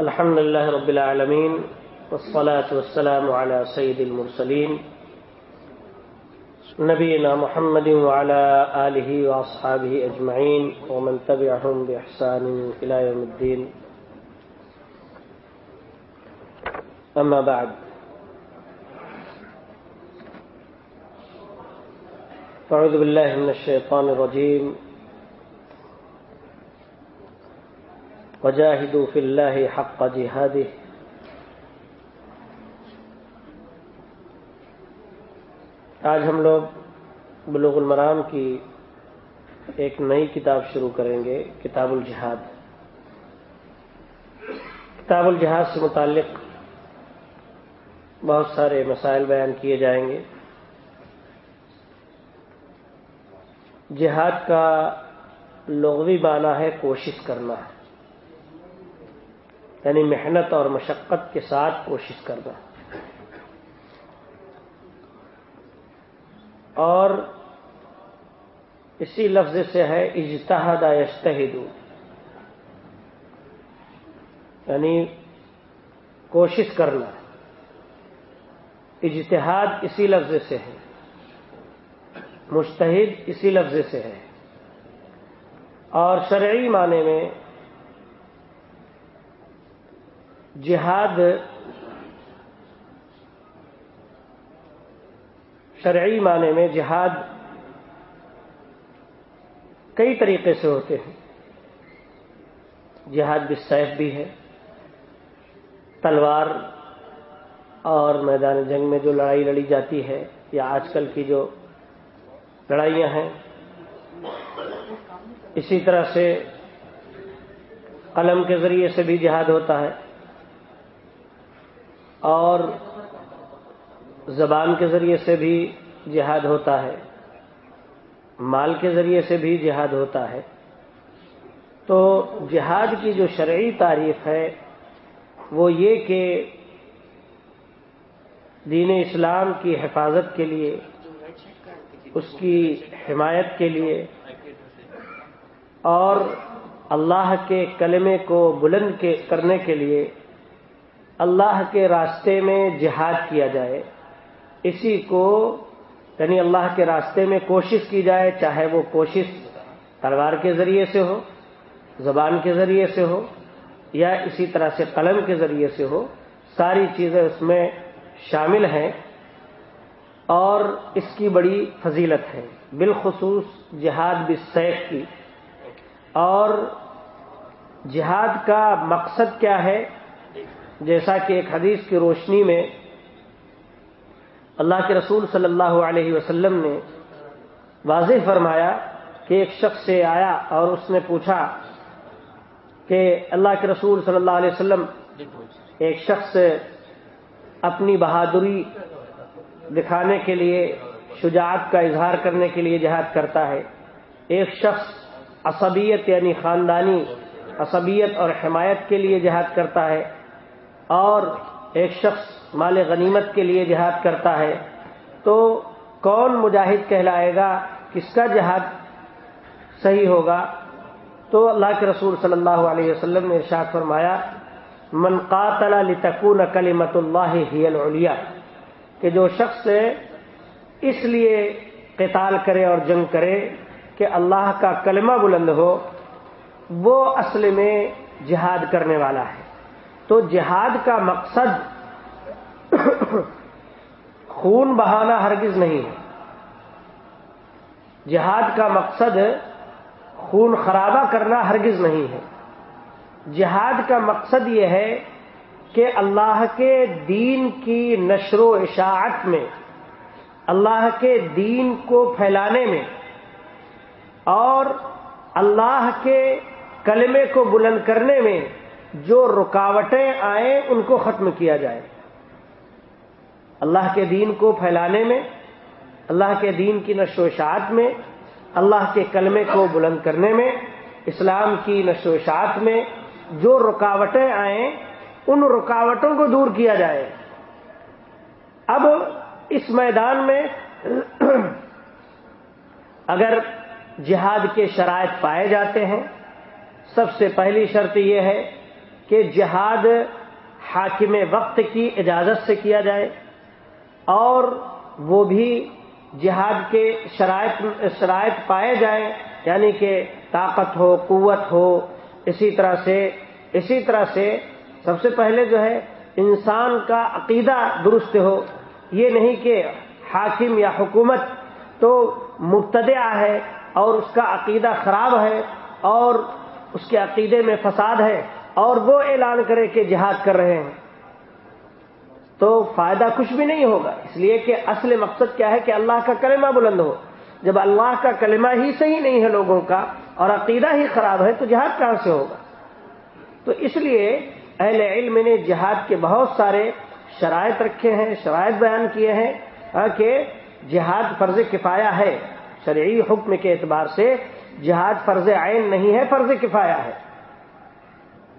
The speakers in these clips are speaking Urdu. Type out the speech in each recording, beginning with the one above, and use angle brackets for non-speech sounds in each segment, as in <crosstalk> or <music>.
الحمد لله رب العالمين والصلاة والسلام على سيد المرسلين نبينا محمد وعلى آله وأصحابه أجمعين ومن تبعهم بإحسان إلى يوم الدين. أما بعد. فأعوذ بالله من الشيطان الرجيم. وجاهدوا في الله حق جهاده. آج ہم لوگ بلوغ المرام کی ایک نئی کتاب شروع کریں گے، کتاب الجہاد. کتاب الجہاد سے متعلق بہت سارے مسائل بیان کیے جائیں گے۔ جہاد کا لغوی معنی ہے کوشش کرنا۔ ہے یعنی محنت اور مشقت کے ساتھ کوشش کرنا۔ اور اسی لفظ سے ہے اجتہاد یشتہد یعنی کوشش کرنا۔ اجتہاد اسی لفظ سے ہے۔ مشتحد اسی لفظ سے ہے۔ اور شرعی معنی میں جہاد شرعی معنی میں جہاد کئی طریقے سے ہوتے ہیں۔ جہاد بالسیف بھی ہے۔ تلوار اور میدان جنگ میں جو لڑائی لڑی جاتی ہے یا آج کل کی جو لڑائیاں ہیں، اسی طرح سے قلم کے ذریعے سے بھی جہاد ہوتا ہے۔ اور زبان کے ذریعے سے بھی جہاد ہوتا ہے، مال کے ذریعے سے بھی جہاد ہوتا ہے۔ تو جہاد کی جو شرعی تعریف ہے، وہ یہ کہ دین اسلام کی حفاظت کے لیے، اس کی حمایت کے لیے، اور اللہ کے کلمے کو بلند کرنے کے لیے اللہ کے راستے میں جہاد کیا جائے، اسی کو یعنی اللہ کے راستے میں کوشش کی جائے، چاہے وہ کوشش تلوار کے ذریعے سے ہو، زبان کے ذریعے سے ہو، یا اسی طرح سے قلم کے ذریعے سے ہو، ساری چیزیں اس میں شامل ہیں اور اس کی بڑی فضیلت ہے۔ بالخصوص جہاد بسیف کی۔ اور جہاد کا مقصد کیا ہے؟ جیسا کہ ایک حدیث کی روشنی میں اللہ کے رسول صلی اللہ علیہ وسلم نے واضح فرمایا کہ ایک شخص سے آیا اور اس نے پوچھا کہ اللہ کے رسول صلی اللہ علیہ وسلم ایک شخص اپنی بہادری دکھانے کے لیے، شجاعت کا اظہار کرنے کے لیے جہاد کرتا ہے۔ ایک شخص عصبیت یعنی خاندانی عصبیت اور حمایت کے لیے جہاد کرتا ہے۔ اور ایک شخص مال غنیمت کے لیے جہاد کرتا ہے، تو کون مجاہد کہلائے گا؟ کس کا جہاد صحیح ہوگا؟ تو اللہ کے رسول صلی اللہ علیہ وسلم نے ارشاد فرمایا، من قاتل لتکون کلمت اللہ ہی العلیہ کہ جو شخص اس لیے قتال کرے اور جنگ کرے کہ اللہ کا کلمہ بلند ہو، وہ اصل میں جہاد کرنے والا ہے۔ تو جہاد کا مقصد خون بہانا ہرگز نہیں ہے۔ جہاد کا مقصد خون خرابہ کرنا ہرگز نہیں ہے۔ جہاد کا مقصد یہ ہے کہ اللہ کے دین کی نشر و اشاعت میں، اللہ کے دین کو پھیلانے میں اور اللہ کے کلمے کو بلند کرنے میں جو رکاوٹیں آئیں ان کو ختم کیا جائے۔ اللہ کے دین کو پھیلانے میں، اللہ کے دین کی نشو و اشاعت میں، اللہ کے کلمے کو بلند کرنے میں، اسلام کی نشو اشاعت میں جو رکاوٹیں آئیں، ان رکاوٹوں کو دور کیا جائے۔ اب اس میدان میں <clears throat> اگر جہاد کے شرائط پائے جاتے ہیں، سب سے پہلی شرط یہ ہے کہ جہاد حاکم وقت کی اجازت سے کیا جائے اور وہ بھی جہاد کے شرائط شرائط پائے جائیں یعنی کہ طاقت ہو، قوت ہو، اسی طرح سے، اسی طرح سے سب سے پہلے جو ہے انسان کا عقیدہ درست ہو۔ یہ نہیں کہ حاکم یا حکومت تو مبتدع ہے اور اس کا عقیدہ خراب ہے اور اس کے عقیدے میں فساد ہے۔ اور وہ اعلان کرے کہ جہاد کر رہے ہیں۔ تو فائدہ کچھ بھی نہیں ہوگا۔ اس لیے کہ اصل مقصد کیا ہے کہ اللہ کا کلمہ بلند ہو۔ جب اللہ کا کلمہ ہی صحیح نہیں ہے لوگوں کا اور عقیدہ ہی خراب ہے تو جہاد کہاں سے ہوگا؟ تو اس لیے اہل علم نے جہاد کے بہت سارے شرائط رکھے ہیں، شرائط بیان کیے ہیں ہاں، کہ جہاد فرض کفایا ہے۔ شرعی حکم کے اعتبار سے جہاد فرض عین نہیں ہے، فرض کفایا ہے۔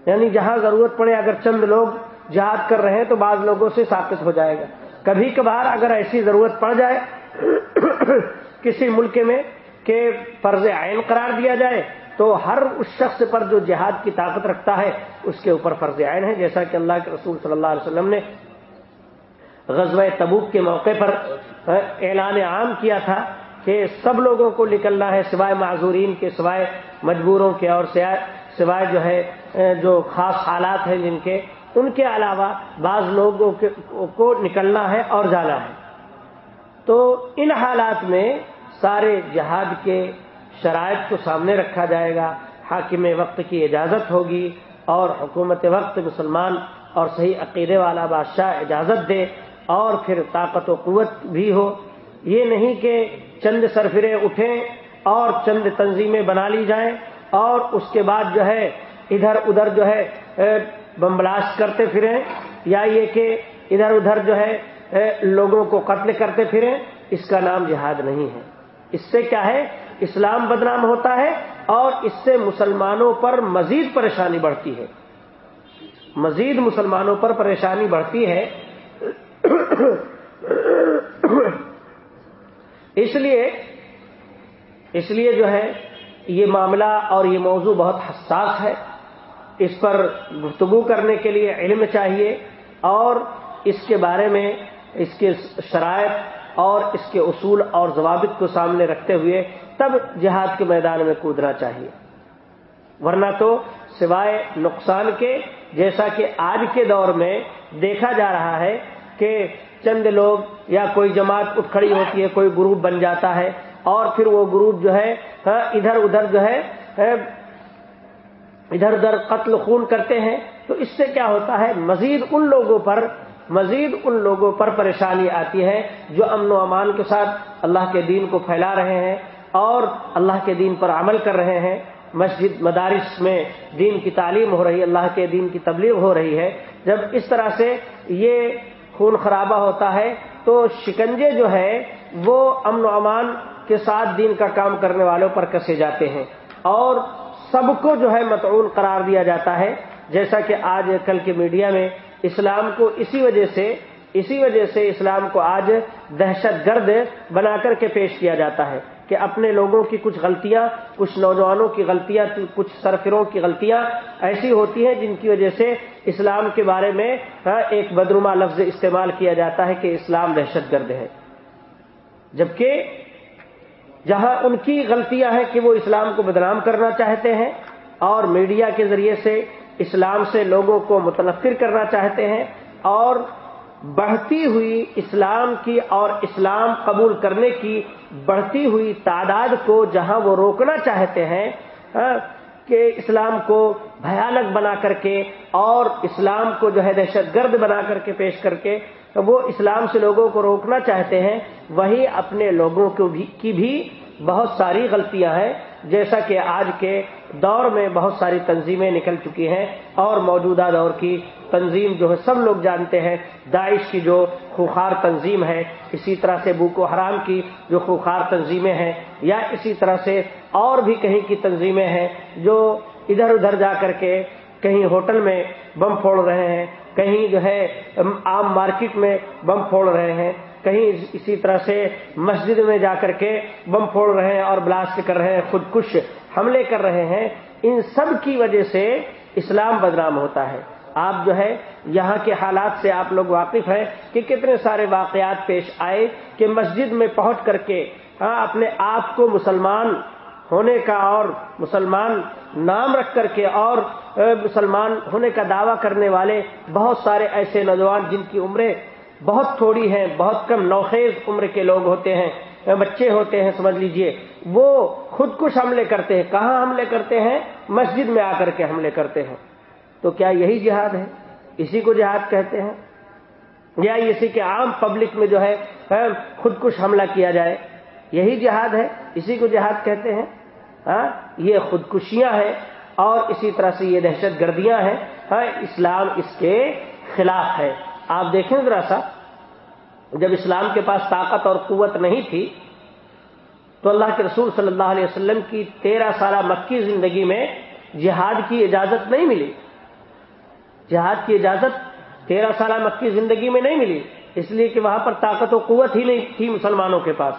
یعنی جہاں ضرورت پڑے اگر چند لوگ جہاد کر رہے ہیں تو بعض لوگوں سے ثابت ہو جائے گا۔ کبھی کبھار اگر ایسی ضرورت پڑ جائے <coughs> کسی ملک میں کہ فرض عین قرار دیا جائے تو ہر اس شخص پر جو جہاد کی طاقت رکھتا ہے، اس کے اوپر فرض عین ہے۔ جیسا کہ اللہ کے رسول صلی اللہ علیہ وسلم نے غزوہ تبوک کے موقع پر اعلان عام کیا تھا کہ سب لوگوں کو نکلنا ہے، سوائے معذورین کے، سوائے مجبوروں کے اور سوائے جو ہے جو خاص حالات ہیں جن کے، ان کے علاوہ بعض لوگوں کو نکلنا ہے اور جانا ہے۔ تو ان حالات میں سارے جہاد کے شرائط کو سامنے رکھا جائے گا۔ حاکم وقت کی اجازت ہوگی اور حکومت وقت مسلمان اور صحیح عقیدے والا بادشاہ اجازت دے اور پھر طاقت و قوت بھی ہو۔ یہ نہیں کہ چند سرفرے اٹھیں اور چند تنظیمیں بنا لی جائیں اور اس کے بعد جو ہے ادھر ادھر جو ہے بمبلاش کرتے پھریں، یا یہ کہ ادھر ادھر جو ہے لوگوں کو قتل کرتے پھریں، اس کا نام جہاد نہیں ہے۔ اس سے کیا ہے؟ اسلام بدنام ہوتا ہے اور اس سے مسلمانوں پر مزید پریشانی بڑھتی ہے۔ مزید مسلمانوں پر پریشانی بڑھتی ہے۔ اس لیے اس لیے جو ہے، یہ معاملہ اور یہ موضوع بہت حساس ہے۔ اس پر گفتگو کرنے کے لیے علم چاہیے اور اس کے بارے میں اس کے شرائط اور اس کے اصول اور ضوابط کو سامنے رکھتے ہوئے تب جہاد کے میدان میں کودنا چاہیے۔ ورنہ تو سوائے نقصان کے، جیسا کہ آج کے دور میں دیکھا جا رہا ہے کہ چند لوگ یا کوئی جماعت اٹھ کھڑی ہوتی ہے، کوئی گروپ بن جاتا ہے اور پھر وہ گروپ جو ہے ہاں، ادھر ادھر جو ہے ہاں، ادھر ادھر قتل خون کرتے ہیں تو اس سے کیا ہوتا ہے؟ مزید ان لوگوں پر، مزید ان لوگوں پر پریشانی آتی ہے جو امن و امان کے ساتھ اللہ کے دین کو پھیلا رہے ہیں اور اللہ کے دین پر عمل کر رہے ہیں۔ مسجد، مدارس میں دین کی تعلیم ہو رہی ہے اللہ کے دین کی تبلیغ ہو رہی ہے۔ جب اس طرح سے یہ خون خرابہ ہوتا ہے تو شکنجے جو ہے وہ امن و امان کے ساتھ دین کا کام کرنے والوں پر کسے جاتے ہیں۔ اور سب کو جو ہے متعول قرار دیا جاتا ہے۔ جیسا کہ آج کل کے میڈیا میں اسلام کو اسی وجہ سے، اسی وجہ سے اسلام کو آج دہشت گرد بنا کر کے پیش کیا جاتا ہے کہ اپنے لوگوں کی کچھ غلطیاں، کچھ نوجوانوں کی غلطیاں، کچھ سرفروں کی غلطیاں ایسی ہوتی ہیں جن کی وجہ سے اسلام کے بارے میں ہاں، ایک بدرما لفظ استعمال کیا جاتا ہے کہ اسلام دہشت گرد ہے۔ جبکہ جہاں ان کی غلطیاں ہیں کہ وہ اسلام کو بدنام کرنا چاہتے ہیں اور میڈیا کے ذریعے سے اسلام سے لوگوں کو متنفر کرنا چاہتے ہیں اور بڑھتی ہوئی اسلام کی اور اسلام قبول کرنے کی بڑھتی ہوئی تعداد کو جہاں وہ روکنا چاہتے ہیں ہاں، کہ اسلام کو بھیانک بنا کر کے اور اسلام کو جو ہے دہشت گرد بنا کر کے پیش کر کے وہ اسلام سے لوگوں کو روکنا چاہتے ہیں، وہی اپنے لوگوں کی بھی بہت ساری غلطیاں ہیں۔ جیسا کہ آج کے دور میں بہت ساری تنظیمیں نکل چکی ہیں اور موجودہ دور کی تنظیم جو ہے سب لوگ جانتے ہیں۔ داعش کی جو خوخار تنظیم ہے، اسی طرح سے بوکو حرام کی جو خوخار تنظیمیں ہیں، یا اسی طرح سے اور بھی کہیں کی تنظیمیں ہیں جو ادھر ادھر جا کر کے کہیں ہوٹل میں بم پھوڑ رہے ہیں۔ کہیں جو ہے عام مارکیٹ میں بم پھوڑ رہے ہیں، کہیں اسی طرح سے مسجد میں جا کر کے بم پھوڑ رہے ہیں اور بلاسٹ کر رہے ہیں خود کش حملے کر رہے ہیں۔ ان سب کی وجہ سے اسلام بدنام ہوتا ہے۔ آپ جو ہے یہاں کے حالات سے آپ لوگ واقف ہیں کہ کتنے سارے واقعات پیش آئے کہ مسجد میں پہنچ کر کے ہاں اپنے آپ کو مسلمان ہونے کا اور مسلمان نام رکھ کر کے اور مسلمان، ہونے کا دعویٰ کرنے والے بہت سارے ایسے نوجوان جن کی عمریں بہت تھوڑی ہیں، بہت کم نوخیز عمر کے لوگ ہوتے ہیں بچے ہوتے ہیں، سمجھ لیجیے۔ وہ خود کش حملے کرتے ہیں۔ کہاں حملے کرتے ہیں؟ مسجد میں آ کر کے حملے کرتے ہیں۔ تو کیا یہی جہاد ہے؟ اسی کو جہاد کہتے ہیں؟ یا اسی کے عام پبلک میں جو ہے خود کش حملہ کیا جائے؟ یہی جہاد ہے؟ اسی کو جہاد کہتے ہیں؟ ہاں یہ خودکشیاں ہیں۔ اور اسی طرح سے یہ دہشت گردیاں ہیں۔ ہاں اسلام اس کے خلاف ہے۔ آپ دیکھیں ذرا سا، جب اسلام کے پاس طاقت اور قوت نہیں تھی، تو اللہ کے رسول صلی اللہ علیہ وسلم کی تیرہ سالہ مکی زندگی میں جہاد کی اجازت نہیں ملی۔ جہاد کی اجازت تیرہ سالہ مکی زندگی میں نہیں ملی، اس لیے کہ وہاں پر طاقت و قوت ہی نہیں تھی مسلمانوں کے پاس۔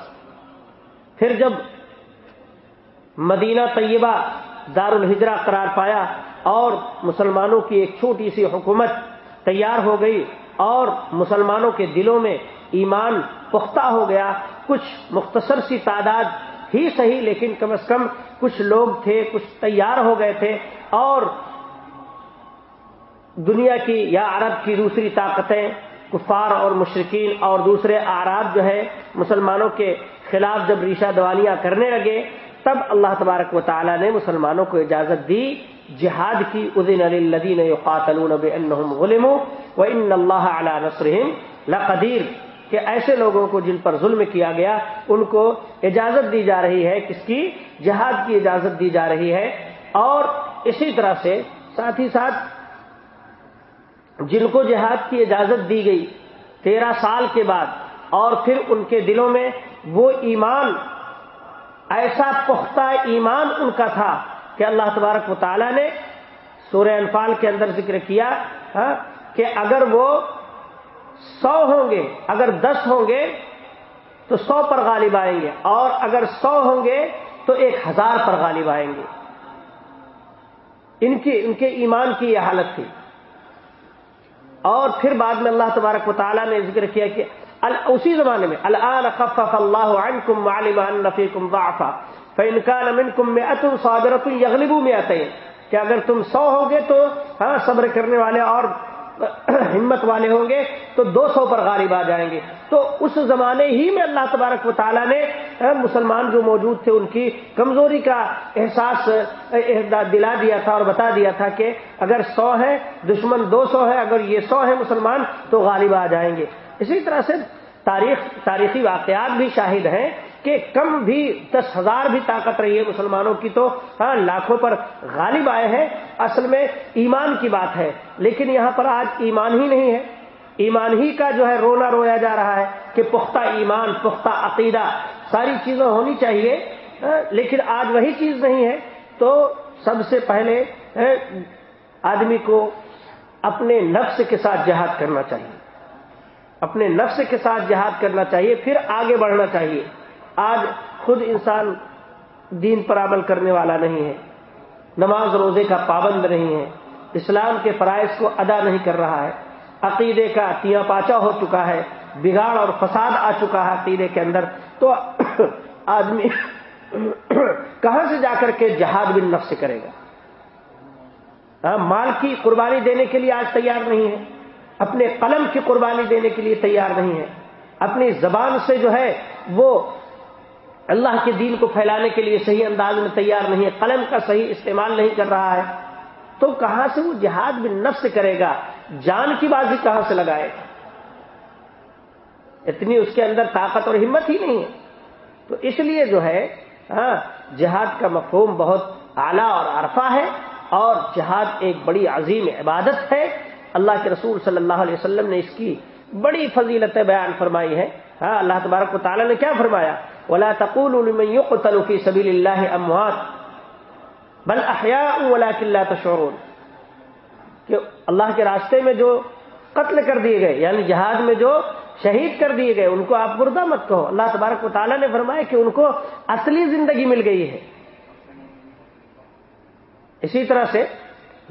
پھر جب مدینہ طیبہ دار الحجرہ قرار پایا اور مسلمانوں کی ایک چھوٹی سی حکومت تیار ہو گئی اور مسلمانوں کے دلوں میں ایمان پختہ ہو گیا۔ کچھ مختصر سی تعداد ہی صحیح لیکن کم از کم کچھ لوگ تھے، کچھ تیار ہو گئے تھے اور دنیا کی یا عرب کی دوسری طاقتیں، کفار اور مشرقین اور دوسرے آراب جو ہے مسلمانوں کے خلاف جب ریشہ دوالیاں کرنے لگے تب اللہ تبارک و تعالی نے مسلمانوں کو اجازت دی، جہاد کی ادین الدین قاتل غلم و ان اللہ علیہ نسرم لقدیر۔ کہ ایسے لوگوں کو جن پر ظلم کیا گیا، ان کو اجازت دی جا رہی ہے، کس کی؟ جہاد کی اجازت دی جا رہی ہے۔ اور اسی طرح سے ساتھ ہی ساتھ جن کو جہاد کی اجازت دی گئی تیرہ سال کے بعد، اور پھر ان کے دلوں میں وہ ایمان ایسا پختہ ایمان ان کا تھا کہ اللہ تبارک و تعالی نے سورہ انفال کے اندر ذکر کیا ہاں، کہ اگر وہ سو ہوں گے، اگر دس ہوں گے تو سو پر غالب آئیں گے، اور اگر سو ہوں گے تو ایک ہزار پر غالب آئیں گے۔ ان کی، ان کے ایمان کی یہ حالت تھی۔ اور پھر بعد میں اللہ تبارک و تعالیٰ نے ذکر کیا کہ اسی زمانے میں، الان خفف اللہ عنکم وعلم ان فیکم ضعفا، فان كان منکم مئه صابره یغلبوا مئتين کہ اگر تم سو ہوگے تو ہاں صبر کرنے والے اور ہمت والے ہوں گے تو دو سو پر غالب آ جائیں گے۔ تو اس زمانے ہی میں اللہ تبارک و تعالیٰ نے ہاں، مسلمان جو موجود تھے، ان کی کمزوری کا احساس دلا دیا تھا اور بتا دیا تھا کہ اگر سو ہے، دشمن دو سو ہے، اگر یہ سو ہے مسلمان تو غالب آ جائیں گے۔ اسی طرح سے تاریخ، تاریخی واقعات بھی شاہد ہیں کہ کم بھی دس ہزار بھی طاقت رہی ہے مسلمانوں کی تو ہاں لاکھوں پر غالب آئے ہیں۔ اصل میں ایمان کی بات ہے۔ لیکن یہاں پر آج ایمان ہی نہیں ہے۔ ایمان ہی کا جو ہے رونا رویا جا رہا ہے کہ پختہ ایمان، پختہ عقیدہ، ساری چیزیں ہونی چاہیے۔ ہاں، لیکن آج وہی چیز نہیں ہے۔ تو سب سے پہلے ہاں، آدمی کو اپنے نفس کے ساتھ جہاد کرنا چاہیے۔ اپنے نفس کے ساتھ جہاد کرنا چاہیے، پھر آگے بڑھنا چاہیے۔ آج خود انسان دین پر عمل کرنے والا نہیں ہے۔ نماز روزے کا پابند نہیں ہے۔ اسلام کے فرائض کو ادا نہیں کر رہا ہے۔ عقیدے کا تیا پاچا ہو چکا ہے۔ بگاڑ اور فساد آ چکا ہے عقیدے کے اندر۔ تو <coughs> آدمی <coughs> کہاں سے جا کر کے جہاد بن نفس کرے گا؟ ہاں، مال کی قربانی دینے کے لیے آج تیار نہیں ہے۔ اپنے قلم کی قربانی دینے کے لیے تیار نہیں ہے۔ اپنی زبان سے جو ہے وہ اللہ کے دین کو پھیلانے کے لیے صحیح انداز میں تیار نہیں ہے۔ قلم کا صحیح استعمال نہیں کر رہا ہے۔ تو کہاں سے وہ جہاد بن نفس کرے گا؟ جان کی بازی کہاں سے لگائے گا؟ اتنی اس کے اندر طاقت اور ہمت ہی نہیں ہے۔ تو اس لیے جو ہے ہاں جہاد کا مفہوم بہت اعلیٰ اور عرفہ ہے اور جہاد ایک بڑی عظیم عبادت ہے۔ اللہ کے رسول صلی اللہ علیہ وسلم نے اس کی بڑی فضیلت بیان فرمائی ہے ہاں اللہ تبارک و تعالیٰ نے کیا فرمایا؟ ولا تقول لمن يقتل في سبيل الله اموات بل احياء ولكن لا تشعرون۔ کہ اللہ کے راستے میں جو قتل کر دیے گئے یعنی جہاد میں جو شہید کر دیے گئے، ان کو آپ مردہ مت کہو۔ اللہ تبارک و تعالیٰ نے فرمایا کہ ان کو اصلی زندگی مل گئی ہے۔ اسی طرح سے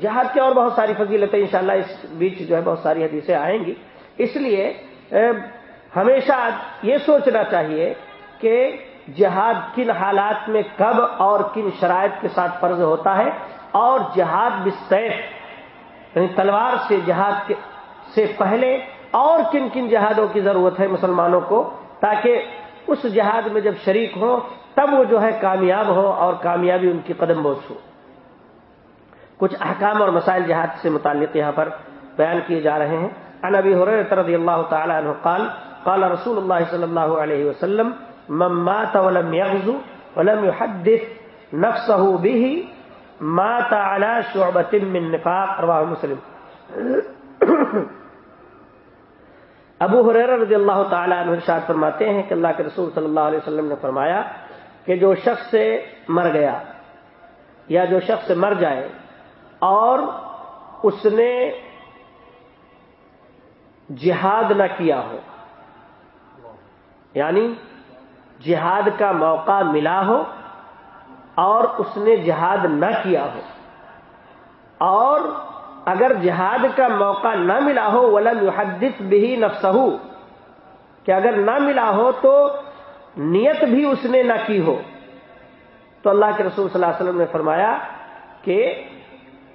جہاد کی اور بہت ساری فضیلتیں انشاءاللہ اس بیچ جو ہے بہت ساری حدیثیں آئیں گی۔ اس لیے ہمیشہ یہ سوچنا چاہیے کہ جہاد کن حالات میں کب اور کن شرائط کے ساتھ فرض ہوتا ہے اور جہاد بسیف یعنی تلوار سے جہاد سے پہلے اور کن کن جہادوں کی ضرورت ہے مسلمانوں کو تاکہ اس جہاد میں جب شریک ہوں تب وہ جو ہے کامیاب ہو اور کامیابی ان کی قدم بوس ہو۔ کچھ احکام اور مسائل جہاد سے متعلق یہاں پر بیان کیے جا رہے ہیں۔ عن ابي هريره رضي الله تعالى عنه قال قال رسول الله صلى الله عليه وسلم، من مات ولم يغزو ولم يحدث نفسه به مات على شعبة من نفاق. رواه مسلم۔ ابو حریر رضی اللہ تعالیٰ عنہ ارشاد فرماتے ہیں کہ اللہ کے رسول صلی اللہ علیہ وسلم نے فرمایا کہ جو شخص سے مر گیا یا جو شخص مر جائے اور اس نے جہاد نہ کیا ہو۔ یعنی جہاد کا موقع ملا ہو اور اس نے جہاد نہ کیا ہو۔ اور اگر جہاد کا موقع نہ ملا ہو، ولم یحدث بھی نفسہ، کہ اگر نہ ملا ہو تو نیت بھی اس نے نہ کی ہو۔ تو اللہ کے رسول صلی اللہ علیہ وسلم نے فرمایا کہ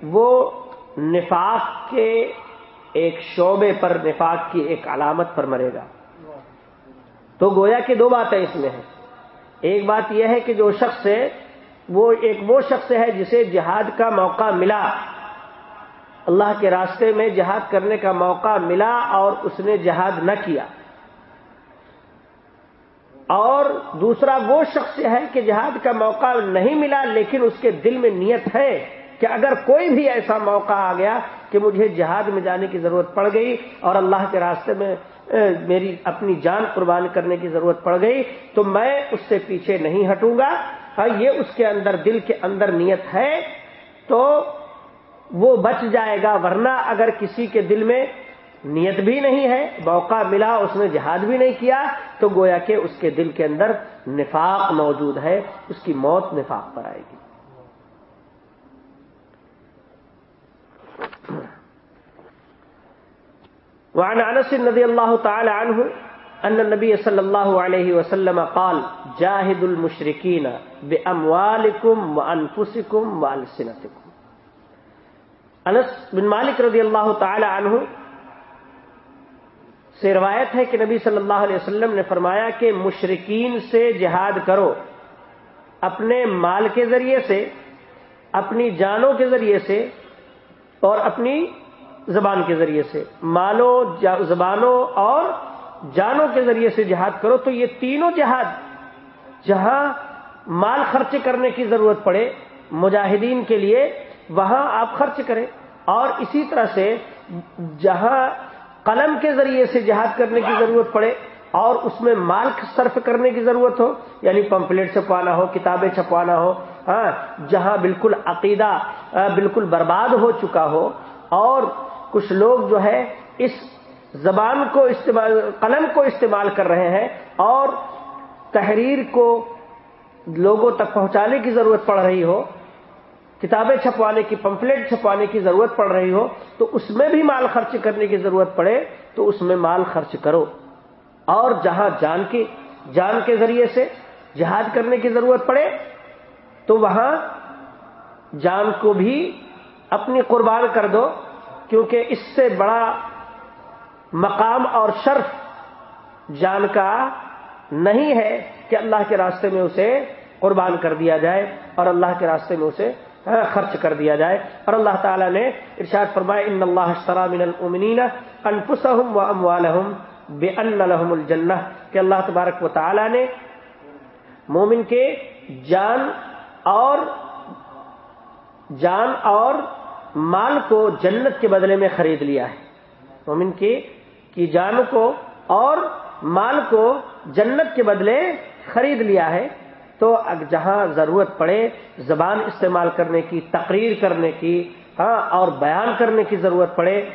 وہ نفاق کے ایک شعبے پر نفاق کی ایک علامت پر مرے گا۔ تو گویا کہ دو باتیں اس میں ہیں۔ ایک بات یہ ہے کہ جو شخص ہے، وہ ایک وہ شخص ہے جسے جہاد کا موقع ملا۔ اللہ کے راستے میں جہاد کرنے کا موقع ملا اور اس نے جہاد نہ کیا۔ اور دوسرا وہ شخص ہے کہ جہاد کا موقع نہیں ملا لیکن اس کے دل میں نیت ہے۔ کہ اگر کوئی بھی ایسا موقع آ گیا کہ مجھے جہاد میں جانے کی ضرورت پڑ گئی اور اللہ کے راستے میں میری اپنی جان قربان کرنے کی ضرورت پڑ گئی، تو میں اس سے پیچھے نہیں ہٹوں گا۔ ہاں، یہ اس کے اندر، دل کے اندر نیت ہے، تو وہ بچ جائے گا۔ ورنہ اگر کسی کے دل میں نیت بھی نہیں ہے، موقع ملا، اس نے جہاد بھی نہیں کیا، تو گویا کہ اس کے دل کے اندر نفاق موجود ہے، اس کی موت نفاق پر آئے گی۔ وعن انس رضي الله تعالى عنه ان النبي صلى الله عليه وسلم قال جاهد المشركين باموالكم وانفسكم والسنتكم انس بن مالک رضی اللہ تعالی عنہ سے روایت ہے کہ نبی صلی اللہ علیہ وسلم نے فرمایا کہ مشرقین سے جہاد کرو، اپنے مال کے ذریعے سے، اپنی جانوں کے ذریعے سے اور اپنی زبان کے ذریعے سے مالوں زبانوں اور جانوں کے ذریعے سے جہاد کرو، تو یہ تینوں جہاد جہاں مال خرچ کرنے کی ضرورت پڑے، مجاہدین کے لیے وہاں آپ خرچ کریں۔ اور اسی طرح سے جہاں قلم کے ذریعے سے جہاد کرنے کی ضرورت پڑے، اور اس میں مال صرف کرنے کی ضرورت ہو یعنی پمپلیٹ چھپوانا ہو، کتابیں چھپوانا ہو ہاں جہاں بالکل عقیدہ بالکل برباد ہو چکا ہو، اور کچھ لوگ جو ہے اس زبان کو استعمال، قلم کو استعمال کر رہے ہیں اور تحریر کو لوگوں تک پہنچانے کی ضرورت پڑ رہی ہو، کتابیں چھپوانے کی پمفلیٹ چھپوانے کی ضرورت پڑ رہی ہو، تو اس میں بھی مال خرچ کرنے کی ضرورت پڑے تو اس میں مال خرچ کرو۔ اور جہاں جان کے جان کے ذریعے سے جہاد کرنے کی ضرورت پڑے تو وہاں جان کو بھی اپنی قربان کر دو۔ کیونکہ اس سے بڑا مقام اور شرف جان کا نہیں ہے کہ اللہ کے راستے میں اسے قربان کر دیا جائے اور اللہ کے راستے میں اسے ہاں، خرچ کر دیا جائے۔ اور اللہ تعالیٰ نے ارشاد فرمایا، ان اللہ من المؤمنین انفسهم واموالهم بان لهم الجنہ۔ کہ اللہ تبارک و تعالی نے مومن کے جان اور جان اور مال کو جنت کے بدلے میں خرید لیا ہے۔ مومن کی کی جان کو اور مال کو جنت کے بدلے خرید لیا ہے۔ تو جہاں ضرورت پڑے، زبان استعمال کرنے کی، تقریر کرنے کی ہاں اور بیان کرنے کی ضرورت پڑے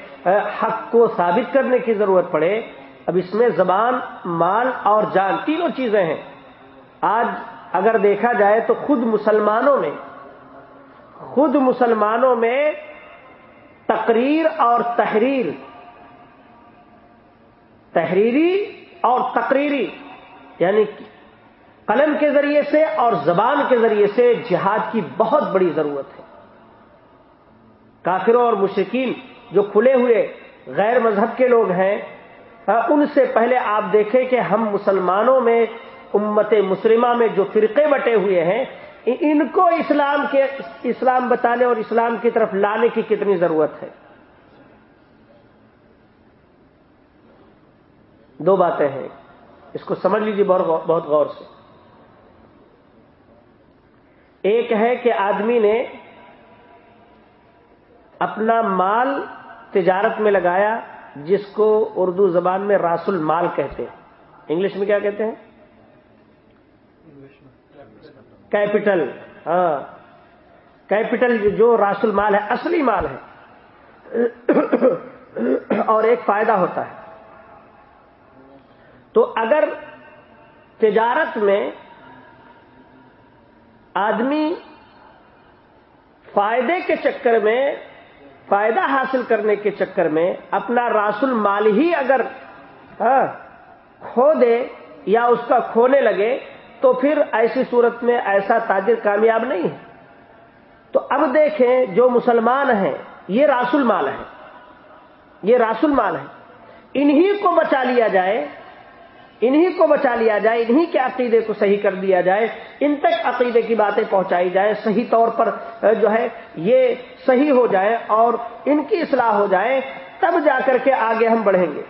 حق کو ثابت کرنے کی ضرورت پڑے۔ اب اس میں زبان، مال اور جان تینوں چیزیں ہیں۔ آج اگر دیکھا جائے تو خود مسلمانوں میں خود مسلمانوں میں تقریر اور تحریر تحریری اور تقریری یعنی قلم کے ذریعے سے اور زبان کے ذریعے سے جہاد کی بہت بڑی ضرورت ہے۔ کافروں اور مشکین جو کھلے ہوئے غیر مذہب کے لوگ ہیں، ان سے پہلے آپ دیکھیں کہ ہم مسلمانوں میں امت مسلمہ میں جو فرقے بٹے ہوئے ہیں ان کو اسلام کے، اسلام بتانے اور اسلام کی طرف لانے کی کتنی ضرورت ہے؟ دو باتیں ہیں۔ اس کو سمجھ لیجیے بہت غور سے۔ ایک ہے کہ آدمی نے اپنا مال تجارت میں لگایا جس کو اردو زبان میں راس المال کہتے ہیں۔ انگلش میں کیا کہتے ہیں؟ کیپٹل ہاں کیپٹل جو راس المال ہے، اصلی مال ہے، اور ایک فائدہ ہوتا ہے۔ تو اگر تجارت میں آدمی فائدے کے چکر میں، فائدہ حاصل کرنے کے چکر میں اپنا راس المال ہی اگر ہاں، کھو دے یا اس کا کھونے لگے تو پھر ایسی صورت میں ایسا تاجر کامیاب نہیں ہے۔ تو اب دیکھیں جو مسلمان ہیں، یہ راس المال ہے یہ راس المال ہے انہی کو بچا لیا جائے۔ انہی کو بچا لیا جائے۔ انہی کے عقیدے کو صحیح کر دیا جائے۔ ان تک عقیدے کی باتیں پہنچائی جائے صحیح طور پر جو ہے، یہ صحیح ہو جائے اور ان کی اصلاح ہو جائے۔ تب جا کر کے آگے ہم بڑھیں گے۔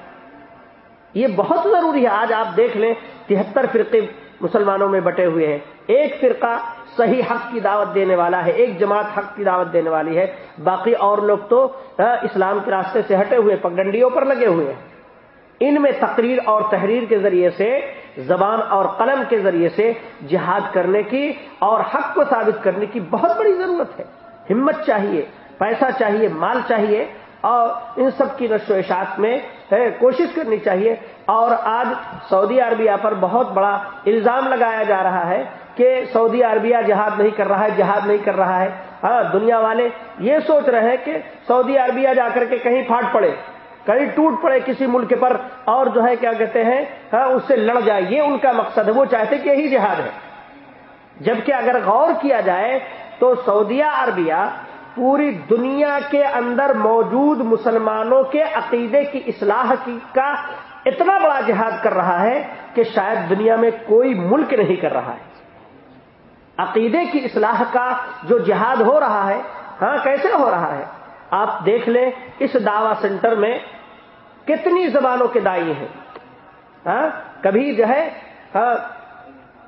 یہ بہت ضروری ہے۔ آج آپ دیکھ لیں، تہتر فرقے مسلمانوں میں بٹے ہوئے ہیں۔ ایک فرقہ صحیح حق کی دعوت دینے والا ہے، ایک جماعت حق کی دعوت دینے والی ہے۔ باقی اور لوگ تو اسلام کے راستے سے ہٹے ہوئے، پگڈنڈیوں پر لگے ہوئے ہیں۔ ان میں تقریر اور تحریر کے ذریعے سے، زبان اور قلم کے ذریعے سے جہاد کرنے کی اور حق کو ثابت کرنے کی بہت بڑی ضرورت ہے۔ ہمت چاہیے، پیسہ چاہیے، مال چاہیے اور ان سب کی نشو اشاعت میں کوشش کرنی چاہیے۔ اور آج سعودی عربیہ پر بہت بڑا الزام لگایا جا رہا ہے کہ سعودی عربیہ جہاد نہیں کر رہا ہے، جہاد نہیں کر رہا ہے۔ ہاں دنیا والے یہ سوچ رہے ہیں کہ سعودی عربیہ جا کر کے کہیں پھاٹ پڑے، کہیں ٹوٹ پڑے کسی ملک پر، اور جو ہے کیا کہتے ہیں ہاں اس سے لڑ جائے۔ یہ ان کا مقصد ہے، وہ چاہتے کہ یہی جہاد ہے۔ جبکہ اگر غور کیا جائے تو سعودیہ عربیہ پوری دنیا کے اندر موجود مسلمانوں کے عقیدے کی اصلاح کی کا اتنا بڑا جہاد کر رہا ہے کہ شاید دنیا میں کوئی ملک نہیں کر رہا ہے۔ عقیدے کی اصلاح کا جو جہاد ہو رہا ہے ہاں کیسے ہو رہا ہے؟ آپ دیکھ لیں اس دعوی سینٹر میں کتنی زبانوں کے دائی ہیں۔ ہاں کبھی جو ہے ہاں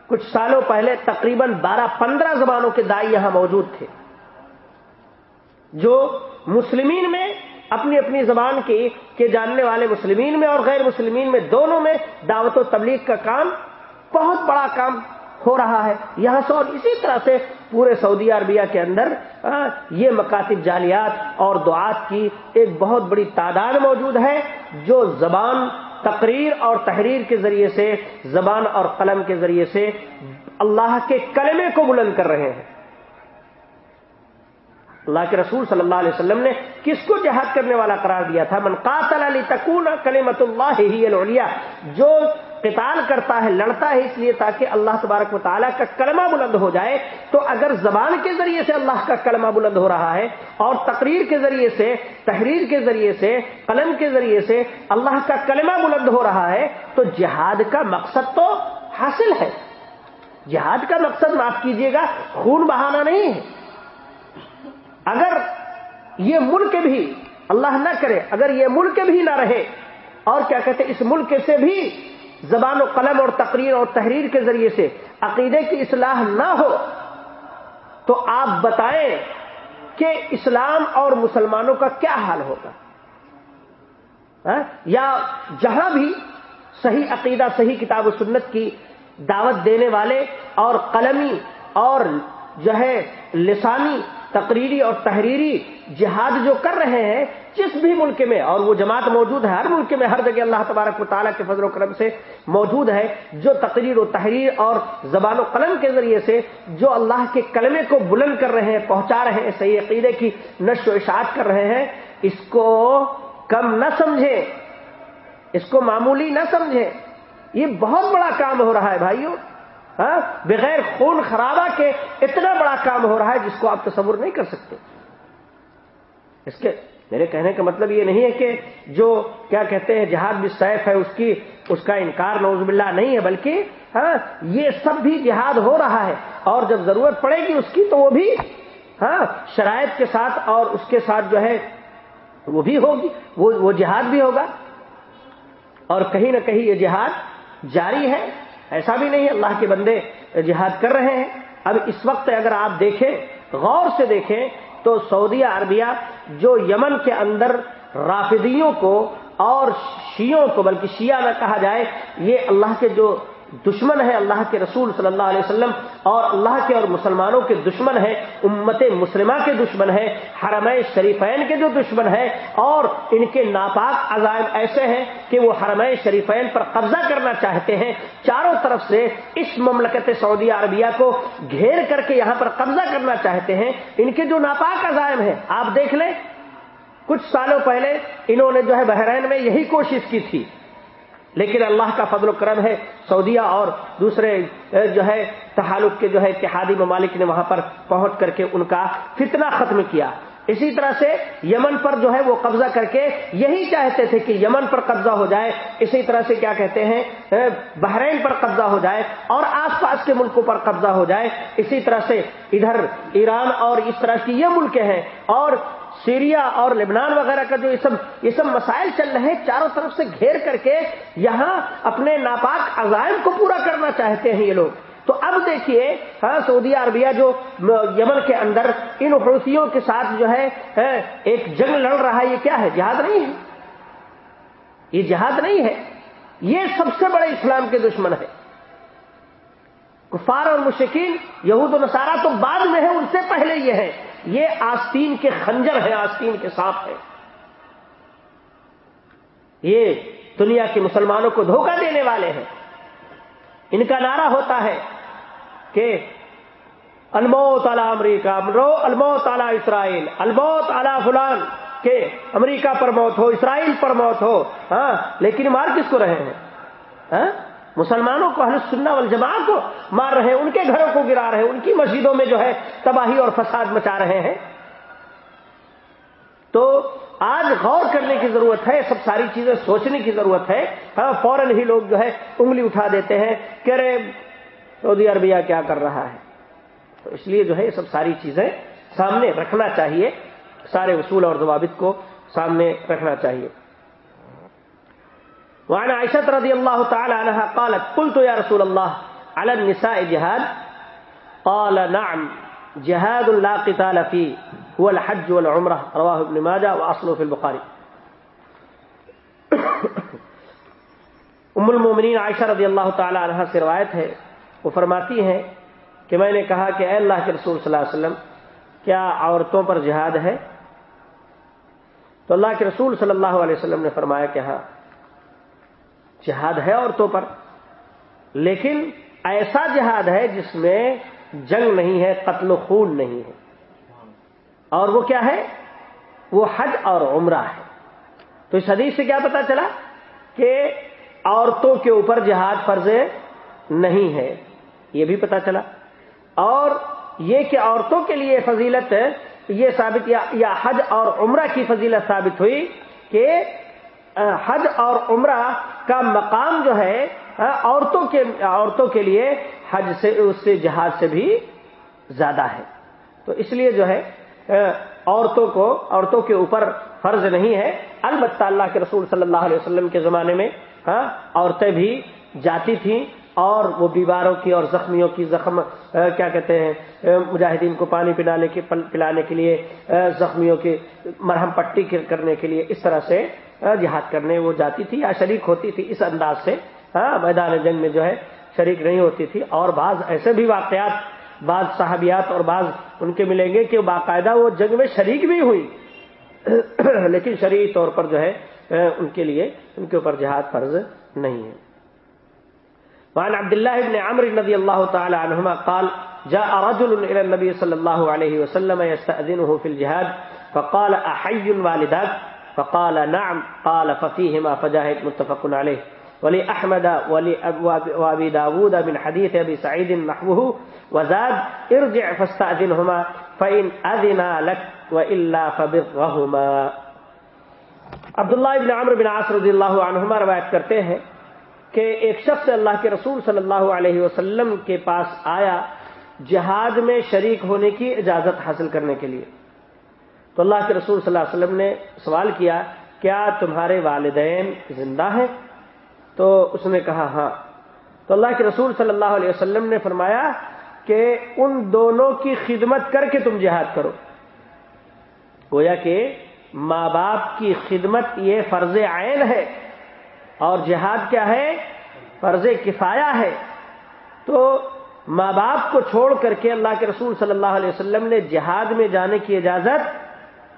کچھ سالوں پہلے تقریباً بارہ پندرہ زبانوں کے دائی یہاں موجود تھے۔ جو مسلمین میں اپنی اپنی زبان کی کے جاننے والے مسلمین میں اور غیر مسلمین میں دونوں میں دعوت و تبلیغ کا کام بہت بڑا کام ہو رہا ہے۔ یہاں سے اور اسی طرح سے پورے سعودی عربیہ کے اندر یہ مکاتب جالیات اور دعات کی ایک بہت بڑی تعداد موجود ہے، جو زبان تقریر اور تحریر کے ذریعے سے، زبان اور قلم کے ذریعے سے اللہ کے کلمے کو بلند کر رہے ہیں۔ اللہ کے رسول صلی اللہ علیہ وسلم نے کس کو جہاد کرنے والا قرار دیا تھا؟ من قاتل علی تکون کلمت اللہ ہی جو قتال کرتا ہے، لڑتا ہے اس لیے تاکہ اللہ تبارک و تعالیٰ کا کلمہ بلند ہو جائے۔ تو اگر زبان کے ذریعے سے اللہ کا کلمہ بلند ہو رہا ہے اور تقریر کے ذریعے سے، تحریر کے ذریعے سے، قلم کے ذریعے سے اللہ کا کلمہ بلند ہو رہا ہے، تو جہاد کا مقصد تو حاصل ہے۔ جہاد کا مقصد معاف کیجیے گا، خون بہانا نہیں ہے۔ اگر یہ ملک بھی اللہ نہ کرے، اگر یہ ملک بھی نہ رہے، اور کیا کہتے اس ملک سے بھی زبان و قلم اور تقریر اور تحریر کے ذریعے سے عقیدے کی اصلاح نہ ہو، تو آپ بتائیں کہ اسلام اور مسلمانوں کا کیا حال ہوگا؟ ہاں؟ یا جہاں بھی صحیح عقیدہ، صحیح کتاب و سنت کی دعوت دینے والے اور قلمی اور جو ہے لسانی تقریری اور تحریری جہاد جو کر رہے ہیں، جس بھی ملک میں، اور وہ جماعت موجود ہے، ہر ملک میں، ہر جگہ اللہ تبارک و تعالیٰ کے فضل و کرم سے موجود ہے، جو تقریر و تحریر اور زبان و قلم کے ذریعے سے جو اللہ کے کلمے کو بلند کر رہے ہیں، پہنچا رہے ہیں، صحیح عقیدے کی نشو و اشاعت کر رہے ہیں، اس کو کم نہ سمجھے اس کو معمولی نہ سمجھے یہ بہت بڑا کام ہو رہا ہے بھائیوں ہاں؟ بغیر خون خرابہ کے اتنا بڑا کام ہو رہا ہے جس کو آپ تصور نہیں کر سکتے۔ اس کے میرے کہنے کا مطلب یہ نہیں ہے کہ جو کیا کہتے ہیں، جہاد بھی سیف ہے، اس کی، اس کا انکار نوز باللہ نہیں ہے، بلکہ ہاں یہ سب بھی جہاد ہو رہا ہے۔ اور جب ضرورت پڑے گی اس کی تو وہ بھی ہاں شرائط کے ساتھ اور اس کے ساتھ جو ہے، وہ بھی ہوگی وہ جہاد بھی ہوگا۔ اور کہیں نہ کہیں یہ جہاد جاری ہے۔ ایسا بھی نہیں اللہ کے بندے جہاد کر رہے ہیں۔ اب اس وقت اگر آپ دیکھیں، غور سے دیکھیں تو سعودی عربیہ جو یمن کے اندر رافدیوں کو اور شیوں کو، بلکہ شیعہ نہ کہا جائے، یہ اللہ کے جو دشمن ہے اللہ کے رسول صلی اللہ علیہ وسلم اور اللہ کے اور مسلمانوں کے دشمن ہے، امت مسلمہ کے دشمن ہے حرم شریفین کے جو دشمن ہے اور ان کے ناپاک عزائم ایسے ہیں کہ وہ حرم شریفین پر قبضہ کرنا چاہتے ہیں۔ چاروں طرف سے اس مملکت سعودی عربیہ کو گھیر کر کے یہاں پر قبضہ کرنا چاہتے ہیں۔ ان کے جو ناپاک عزائم ہیں، آپ دیکھ لیں، کچھ سالوں پہلے انہوں نے جو ہے بحرین میں یہی کوشش کی تھی۔ لیکن اللہ کا فضل و کرم ہے سعودیہ اور دوسرے جو ہے تحالف کے، جو ہے، اتحادی ممالک نے وہاں پر پہنچ کر کے ان کا فتنہ ختم کیا۔ اسی طرح سے یمن پر جو ہے وہ قبضہ کر کے یہی چاہتے تھے کہ یمن پر قبضہ ہو جائے۔ اسی طرح سے کیا کہتے ہیں بحرین پر قبضہ ہو جائے اور آس پاس کے ملکوں پر قبضہ ہو جائے۔ اسی طرح سے ادھر ایران اور اس طرح کی یہ ملک ہیں اور سیریا اور لبنان وغیرہ کا جو یہ سب یہ سب مسائل چل رہے ہیں، چاروں طرف سے گھیر کر کے یہاں اپنے ناپاک عزائم کو پورا کرنا چاہتے ہیں یہ لوگ۔ تو اب دیکھیے ہاں سعودی عربیہ جو یمن کے اندر ان حوثیوں کے ساتھ جو ہے ہاں، ایک جنگ لڑ رہا ہے، یہ کیا ہے؟ جہاد نہیں ہے۔ یہ جہاد نہیں ہے۔ یہ سب سے بڑے اسلام کے دشمن ہے کفار اور مشکین یہود و نصارہ تو بعد میں ہے ان سے پہلے یہ ہے یہ آستین کے خنجر ہے، آستین کے ساتھ ہے۔ یہ دنیا کے مسلمانوں کو دھوکہ دینے والے ہیں۔ ان کا نعرہ ہوتا ہے کہ الموت اعلی امریکہ، رو الموت اعلی اسرائیل، الموت اعلی فلان، کہ امریکہ پر موت ہو، اسرائیل پر موت ہو۔ ہاں لیکن مار کس کو رہے ہیں؟ ہاں؟ مسلمانوں کو اہل سننا والجماع کو مار رہے ہیں، ان کے گھروں کو گرا رہے ہیں، ان کی مسجدوں میں جو ہے تباہی اور فساد مچا رہے ہیں۔ تو آج غور کرنے کی ضرورت ہے سب ساری چیزیں سوچنے کی ضرورت ہے۔ ہاں فوراً ہی لوگ جو ہے انگلی اٹھا دیتے ہیں کہ ارے، سعودی عربیہ کیا کر رہا ہے؟ تو اس لیے جو ہے یہ سب ساری چیزیں سامنے رکھنا چاہیے، سارے اصول اور ضوابط کو سامنے رکھنا چاہیے۔ وعن عائشة رضي الله تعالى عنها قالت، قلت يا رسول الله، على النساء جهاد؟ قال، نعم، جهاد لا قتال فيه، هو الحج والعمرة، رواه ابن ماجه وأصله في البخاري. <coughs> ام المومنین عائشہ رضی اللہ تعالی عنہ سے روایت ہے، وہ فرماتی ہیں کہ میں نے کہا کہ اے اللہ کے رسول صلی اللہ علیہ وسلم، کیا عورتوں پر جہاد ہے؟ تو اللہ کے رسول صلی اللہ علیہ وسلم نے فرمایا کہ ہاں جہاد ہے عورتوں پر۔ لیکن ایسا جہاد ہے جس میں جنگ نہیں ہے، قتل و خون نہیں ہے۔ اور وہ کیا ہے؟ وہ حج اور عمرہ ہے۔ تو اس حدیث سے کیا پتا چلا کہ عورتوں کے اوپر جہاد فرض نہیں ہے؟ یہ بھی پتا چلا۔ اور یہ کہ عورتوں کے لیے فضیلت، یہ ثابت یا حج اور عمرہ کی فضیلت ثابت ہوئی کہ حج اور عمرہ کا مقام جو ہے عورتوں کے عورتوں کے لیے حج سے، اس سے جہاز سے بھی زیادہ ہے۔ تو اس لیے جو ہے عورتوں کو، عورتوں کے اوپر فرض نہیں ہے۔ البتہ اللہ کے رسول صلی اللہ علیہ وسلم کے زمانے میں عورتیں بھی جاتی تھیں اور وہ بیماروں کی اور زخمیوں کی زخم کیا کہتے ہیں مجاہدین کو پانی پلانے کے پلانے کے لیے زخمیوں کی مرہم پٹی کرنے کے لیے اس طرح سے ہاں، جہاد کرنے وہ جاتی تھی یا شریک ہوتی تھی اس انداز سے ہاں، میدان جنگ میں جو ہے شریک نہیں ہوتی تھی اور بعض ایسے بھی واقعات، بعض صحابیات اور بعض ان کے ملیں گے کہ باقاعدہ وہ جنگ میں شریک بھی ہوئی۔ <clears throat> لیکن شرعی طور پر جو ہے ان کے لیے ان کے اوپر جہاد فرض نہیں ہے۔ وعن عبد الله بن عمرو رضي الله تعالى عنهما قال، جاء رجل الى النبي صلى الله عليه وسلم يستأذنه في الجهاد فقال احي والدك فقال نعم، قال ففيهما فجاهد متفق عليه. ولي احمد ولي وابي داود من حديث ابي سعيد نحوه وزاد، ارجع فاستاذنهما فان اذنا لك والا فبغهما عبداللہ ابن عمر بن عاص رضی اللہ عنہما روایت کرتے ہیں کہ ایک شخص اللہ کے رسول صلی اللہ علیہ وسلم کے پاس آیا جہاد میں شریک ہونے کی اجازت حاصل کرنے کے لیے۔ تو اللہ کے رسول صلی اللہ علیہ وسلم نے سوال کیا کیا تمہارے والدین زندہ ہیں؟ تو اس نے کہا ہاں۔ تو اللہ کے رسول صلی اللہ علیہ وسلم نے فرمایا کہ ان دونوں کی خدمت کر کے تم جہاد کرو۔ گویا کہ ماں باپ کی خدمت یہ فرض عین ہے۔ اور جہاد کیا ہے؟ فرض کفایا ہے۔ تو ماں باپ کو چھوڑ کر کے اللہ کے رسول صلی اللہ علیہ وسلم نے جہاد میں جانے کی اجازت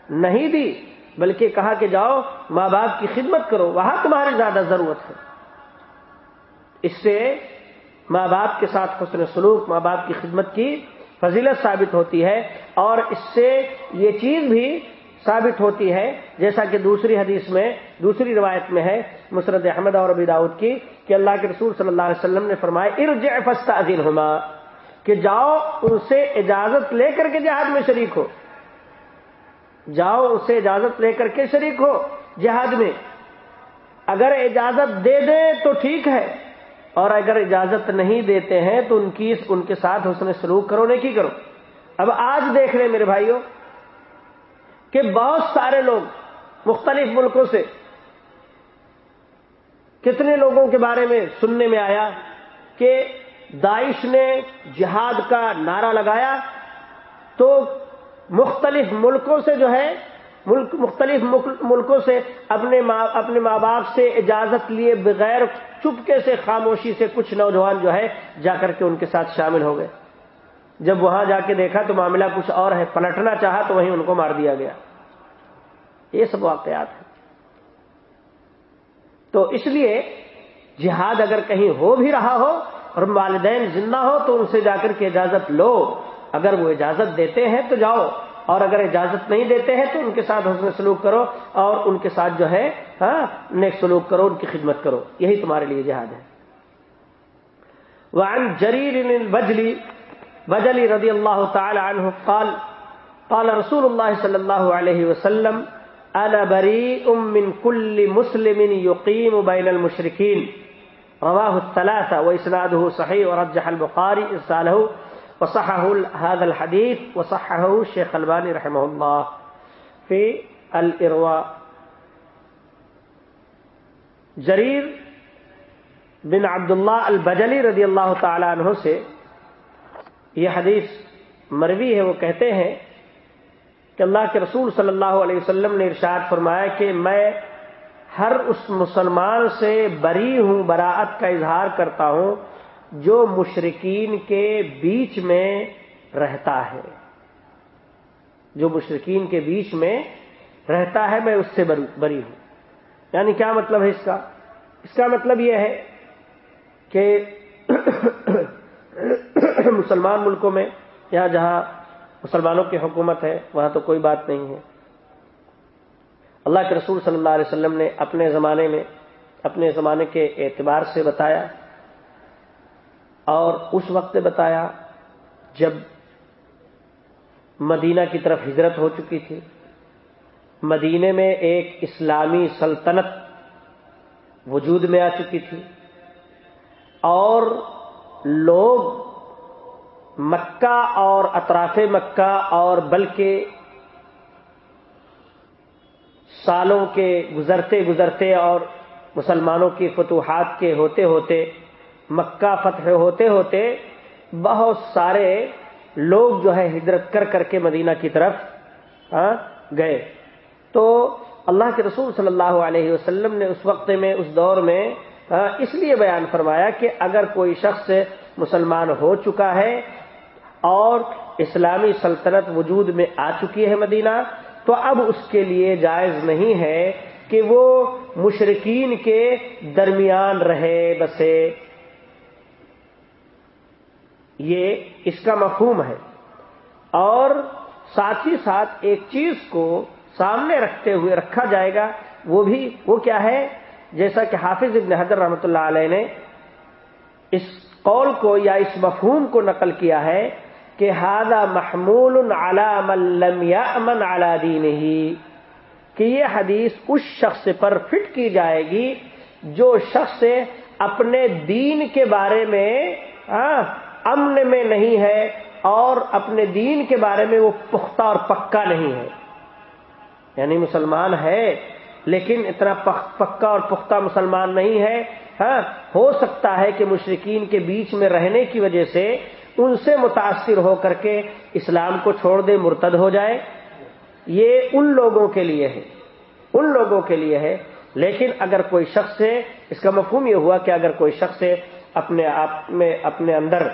نہیں دی، بلکہ کہا کہ جاؤ، ماں باپ کی خدمت کرو، وہاں تمہاری زیادہ ضرورت ہے۔ اس سے ماں باپ کے ساتھ حسن سلوک، ماں باپ کی خدمت کی فضیلت ثابت ہوتی ہے۔ اور اس سے یہ چیز بھی ثابت ہوتی ہے، جیسا کہ دوسری حدیث میں، دوسری روایت میں ہے مسرد احمد اور ابی داود کی، کہ اللہ کے رسول صلی اللہ علیہ وسلم نے فرمایا، ارجع فستاذن کہ جاؤ، ان سے اجازت لے کر کے جہاد میں شریک ہو۔ جاؤ ان سے اجازت لے کر کے شریک ہو جہاد میں۔ اگر اجازت دے دیں تو ٹھیک ہے، اور اگر اجازت نہیں دیتے ہیں تو ان کی ان کے ساتھ حسن سلوک کرو نہیں کی کرو۔ اب آج دیکھ رہے میرے بھائیوں کہ بہت سارے لوگ مختلف ملکوں سے کتنے لوگوں کے بارے میں سننے میں آیا کہ داعش نے جہاد کا نعرہ لگایا تو مختلف ملکوں سے جو ہے، ملک، مختلف ملکوں سے اپنے اپنے ماں باپ سے اجازت لیے بغیر چپکے سے، خاموشی سے کچھ نوجوان جو ہے جا کر کے ان کے ساتھ شامل ہو گئے۔ جب وہاں جا کے دیکھا تو معاملہ کچھ اور ہے، پلٹنا چاہا تو وہیں ان کو مار دیا گیا۔ یہ سب واقعات ہیں۔ تو اس لیے جہاد اگر کہیں ہو بھی رہا ہو اور والدین زندہ ہو تو ان سے جا کر کے اجازت لو۔ اگر وہ اجازت دیتے ہیں تو جاؤ، اور اگر اجازت نہیں دیتے ہیں تو ان کے ساتھ حسن سلوک کرو، اور ان کے ساتھ جو ہے ہاں نیک سلوک کرو، ان کی خدمت کرو۔ یہی تمہارے لیے جہاد ہے۔ وعن جریر بجلی بجلی رضی اللہ تعالی عنہ قال قال رسول اللہ صلی اللہ علیہ وسلم، انا بريء من كل مسلم يقيم بين المشركين رواه الثلاثة وإسناده صحيح ورجح البخاري إرساله وصحه هذا الحديث وصحه الشيخ الباني رحمه الله في الإرواء. جریر بن عبداللہ البجلی رضی اللہ تعالی عنہ سے یہ حدیث مروی ہے، وہ کہتے ہیں کہ اللہ کے رسول صلی اللہ علیہ وسلم نے ارشاد فرمایا کہ میں ہر اس مسلمان سے بری ہوں، براعت کا اظہار کرتا ہوں جو مشرقین کے بیچ میں رہتا ہے۔ جو مشرقین کے بیچ میں رہتا ہے، میں اس سے بری ہوں۔ یعنی کیا مطلب ہے اس کا؟ اس کا مطلب یہ ہے کہ <coughs> مسلمان ملکوں میں یا جہاں مسلمانوں کی حکومت ہے، وہاں تو کوئی بات نہیں ہے۔ اللہ کے رسول صلی اللہ علیہ وسلم نے اپنے زمانے میں، اپنے زمانے کے اعتبار سے بتایا اور اس وقت بتایا جب مدینہ کی طرف ہجرت ہو چکی تھی مدینے میں ایک اسلامی سلطنت وجود میں آ چکی تھی اور لوگ مکہ اور اطراف مکہ اور بلکہ سالوں کے گزرتے گزرتے اور مسلمانوں کی فتوحات کے ہوتے ہوتے مکہ فتح ہوتے ہوتے بہت سارے لوگ جو ہے ہجرت کر کر کے مدینہ کی طرف گئے۔ تو اللہ کے رسول صلی اللہ علیہ وسلم نے اس وقت میں، اس دور میں اس لیے بیان فرمایا کہ اگر کوئی شخص مسلمان ہو چکا ہے اور اسلامی سلطنت وجود میں آ چکی ہے مدینہ، تو اب اس کے لیے جائز نہیں ہے کہ وہ مشرقین کے درمیان رہے، بسے۔ یہ اس کا مفہوم ہے۔ اور ساتھ ہی ساتھ ایک چیز کو سامنے رکھتے ہوئے رکھا جائے گا، وہ بھی، وہ کیا ہے؟ جیسا کہ حافظ ابن حضر رحمۃ اللہ علیہ نے اس قول کو یا اس مفہوم کو نقل کیا ہے کہ ہادہ محمول لم امن اعلی دین ہی کہ یہ حدیث اس شخص پر فٹ کی جائے گی جو شخص اپنے دین کے بارے میں ہاں، امن میں نہیں ہے اور اپنے دین کے بارے میں وہ پختہ اور پکا نہیں ہے۔ یعنی مسلمان ہے، لیکن اتنا پکا اور پختہ مسلمان نہیں ہے۔ ہاں ہو سکتا ہے کہ مشرقین کے بیچ میں رہنے کی وجہ سے ان سے متاثر ہو کر کے اسلام کو چھوڑ دے، مرتد ہو جائے۔ یہ ان لوگوں کے لیے ہے، ان لوگوں کے لیے ہے۔ لیکن اگر کوئی شخص ہے، اس کا مفہوم یہ ہوا کہ اگر کوئی شخص اپنے آپ میں، اپنے اندر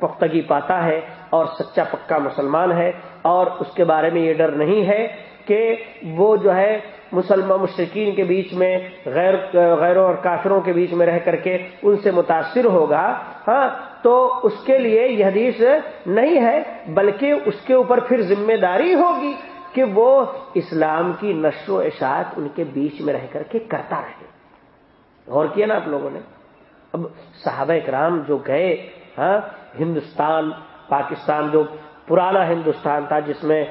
پختگی پاتا ہے اور سچا پکا مسلمان ہے اور اس کے بارے میں یہ ڈر نہیں ہے کہ وہ جو ہے مسلمان مشرقین کے بیچ میں، غیر، غیروں اور کافروں کے بیچ میں رہ کر کے ان سے متاثر ہوگا ہاں تو اس کے لیے یہ حدیث نہیں ہے، بلکہ اس کے اوپر پھر ذمہ داری ہوگی کہ وہ اسلام کی نشر و اشاعت ان کے بیچ میں رہ کر کے کرتا رہے۔ غور کیا نا آپ لوگوں نے؟ اب صحابہ اکرام جو گئے ہاں ہندوستان، پاکستان، جو پرانا ہندوستان تھا، جس میں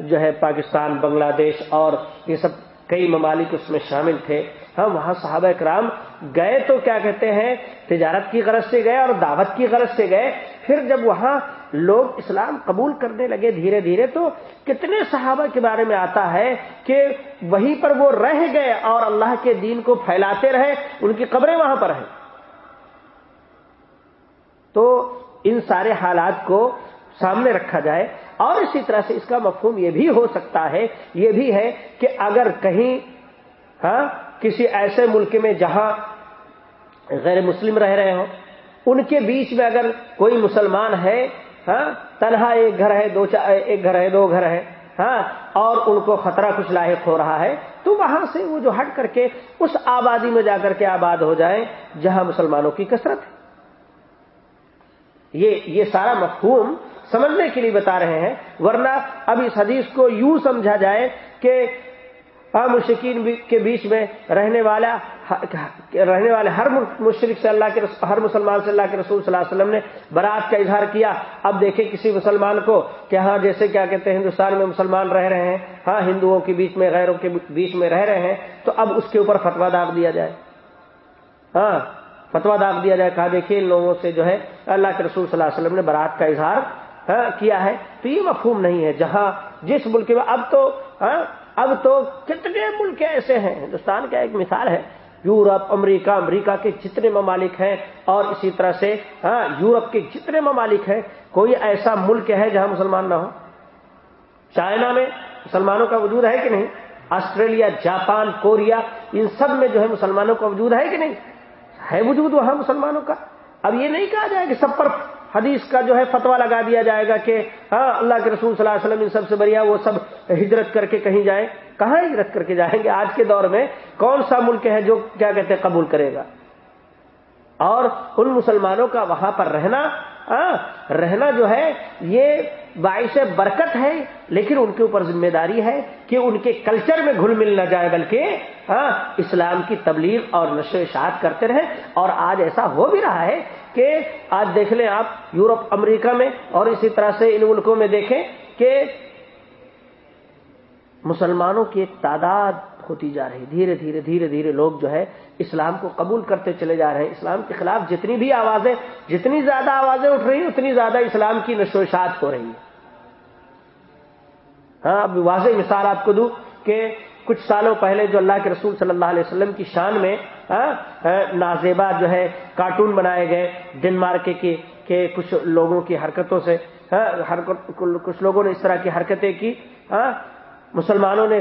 جو ہے پاکستان، بنگلہ دیش اور یہ سب کئی ممالک اس میں شامل تھے ہم وہاں صحابہ کرام گئے تو کیا کہتے ہیں، تجارت کی غرض سے گئے اور دعوت کی غرض سے گئے، پھر جب وہاں لوگ اسلام قبول کرنے لگے دھیرے دھیرے تو کتنے صحابہ کے بارے میں آتا ہے کہ وہیں پر وہ رہ گئے اور اللہ کے دین کو پھیلاتے رہے، ان کی قبریں وہاں پر ہیں۔ تو ان سارے حالات کو سامنے رکھا جائے اور اسی طرح سے اس کا مفہوم یہ بھی ہو سکتا ہے، یہ بھی ہے کہ اگر کہیں ہاں کسی ایسے ملک میں جہاں غیر مسلم رہ رہے ہوں، ان کے بیچ میں اگر کوئی مسلمان ہے ہاں تنہا ایک گھر ہے، دو ایک گھر ہے، دو گھر ہے ہاں اور ان کو خطرہ کچھ لاحق ہو رہا ہے، تو وہاں سے وہ جو ہٹ کر کے اس آبادی میں جا کر کے آباد ہو جائیں، جہاں مسلمانوں کی کثرت ہے۔ یہ یہ سارا مفہوم سمجھنے کے لیے بتا رہے ہیں، ورنہ اب اس حدیث کو یوں سمجھا جائے کہ مشکین کے بیچ میں رہنے والا رہنے والے ہر مشرق سے اللہ کے ہر مسلمان سے اللہ کے رسول صلی اللہ علیہ وسلم نے برات کا اظہار کیا۔ اب دیکھیں کسی مسلمان کو کہ ہاں جیسے کیا کہتے ہیں، ہندوستان میں مسلمان رہ رہے ہیں ہاں ہندوؤں کے بیچ میں، غیروں کے بیچ میں رہ رہے ہیں، تو اب اس کے اوپر فتوا داغ دیا جائے۔ ہاں فتوا داغ دیا جائے، کہا دیکھیے ان لوگوں سے جو ہے اللہ کے رسول صلی اللہ علیہ وسلم نے برات کا اظہار ہاں، کیا ہے؟ تو یہ مفہوم نہیں ہے۔ جہاں جس ملک میں، اب تو ہاں، اب تو کتنے ملک ایسے ہیں، ہندوستان کا ایک مثال ہے۔ یورپ، امریکہ امریکہ کے جتنے ممالک ہیں، اور اسی طرح سے ہاں یورپ کے جتنے ممالک ہیں، کوئی ایسا ملک ہے جہاں مسلمان نہ ہو چائنا میں مسلمانوں کا وجود ہے کہ نہیں؟ آسٹریلیا، جاپان، کوریا، ان سب میں جو ہے مسلمانوں کا وجود ہے کہ نہیں؟ ہے وجود وہاں مسلمانوں کا؟ اب یہ نہیں کہا جائے کہ سب پر حدیث کا جو ہے فتوا لگا دیا جائے گا کہ ہاں اللہ کے رسول صلی اللہ علیہ وسلم ان سب سے بڑھیا وہ سب ہجرت کر کے کہیں جائیں۔ کہاں ہجرت کر کے جائیں گے؟ آج کے دور میں کون سا ملک ہے جو کیا کہتے ہیں قبول کرے گا؟ اور ان مسلمانوں کا وہاں پر رہنا ہاں، رہنا جو ہے، یہ باعث برکت ہے، لیکن ان کے اوپر ذمہ داری ہے کہ ان کے کلچر میں گھل مل نہ جائے، بلکہ ہاں، اسلام کی تبلیغ اور نشو اشاعت کرتے رہے۔ اور آج ایسا ہو بھی رہا ہے کہ آج دیکھ لیں آپ یورپ، امریکہ میں، اور اسی طرح سے ان ملکوں میں دیکھیں کہ مسلمانوں کی ایک تعداد ہوتی جا رہی دھیرے دھیرے دھیرے دھیرے لوگ جو ہے اسلام کو قبول کرتے چلے جا رہے ہیں۔ اسلام کے خلاف جتنی بھی آوازیں، جتنی زیادہ آوازیں اٹھ رہی ہیں، اتنی زیادہ اسلام کی نشوشات ہو رہی ہے۔ ہاں اب واضح مثال آپ کو دوں کہ کچھ سالوں پہلے جو اللہ کے رسول صلی اللہ علیہ وسلم کی شان میں ہاں، ہاں، نازیبا جو ہے کارٹون بنائے گئے ڈنمارک کے کچھ لوگوں کی حرکتوں سے ہاں، کچھ لوگوں نے اس طرح کی حرکتیں کی مسلمانوں نے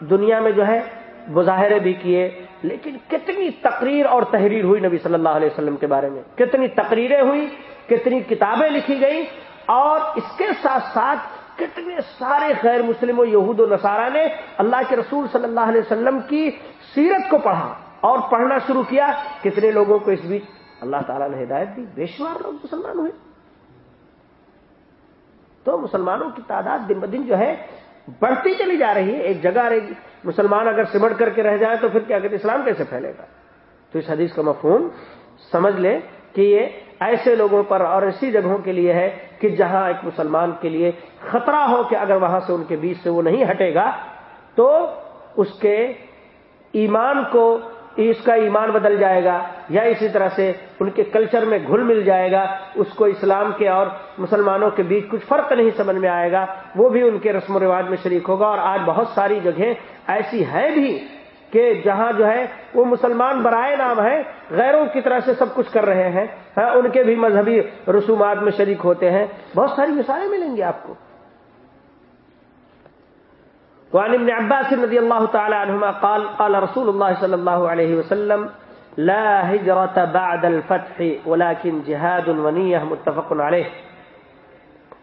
دنیا میں جو ہے مظاہرے بھی کیے، لیکن کتنی تقریر اور تحریر ہوئی نبی صلی اللہ علیہ وسلم کے بارے میں؟ کتنی تقریریں ہوئی، کتنی کتابیں لکھی گئی اور اس کے ساتھ ساتھ کتنے سارے غیر مسلم و یہود و نصارہ نے اللہ کے رسول صلی اللہ علیہ وسلم کی سیرت کو پڑھا اور پڑھنا شروع کیا۔ کتنے لوگوں کو اس بیچ اللہ تعالیٰ نے ہدایت دی؟ بے شمار لوگ مسلمان ہوئے۔ تو مسلمانوں کی تعداد دن بدن جو ہے بڑھتی چلی جا رہی ہے، ایک جگہ رہے مسلمان اگر سمٹ کر کے رہ جائے تو پھر کیا کہتے اسلام کیسے پھیلے گا؟ تو اس حدیث کا مفہوم سمجھ لیں کہ یہ ایسے لوگوں پر اور ایسی جگہوں کے لیے ہے کہ جہاں ایک مسلمان کے لیے خطرہ ہو کہ اگر وہاں سے ان کے بیچ سے وہ نہیں ہٹے گا، تو اس کے ایمان کو اس کا ایمان بدل جائے گا یا اسی طرح سے ان کے کلچر میں گھل مل جائے گا، اس کو اسلام کے اور مسلمانوں کے بیچ کچھ فرق نہیں سمجھ میں آئے گا، وہ بھی ان کے رسم و رواج میں شریک ہوگا۔ اور آج بہت ساری جگہیں ایسی ہے بھی کہ جہاں جو ہے وہ مسلمان برائے نام ہے غیروں کی طرح سے سب کچھ کر رہے ہیں۔ ہاں، ان کے بھی مذہبی رسومات میں شریک ہوتے ہیں۔ بہت ساری مثالیں ملیں گی آپ کو۔ وعن ابن عباس رضي الله تعالى عنهما قال قال رسول الله صلى الله عليه وسلم، لا هجرة بعد الفتح ولكن جهاد ونية متفق عليه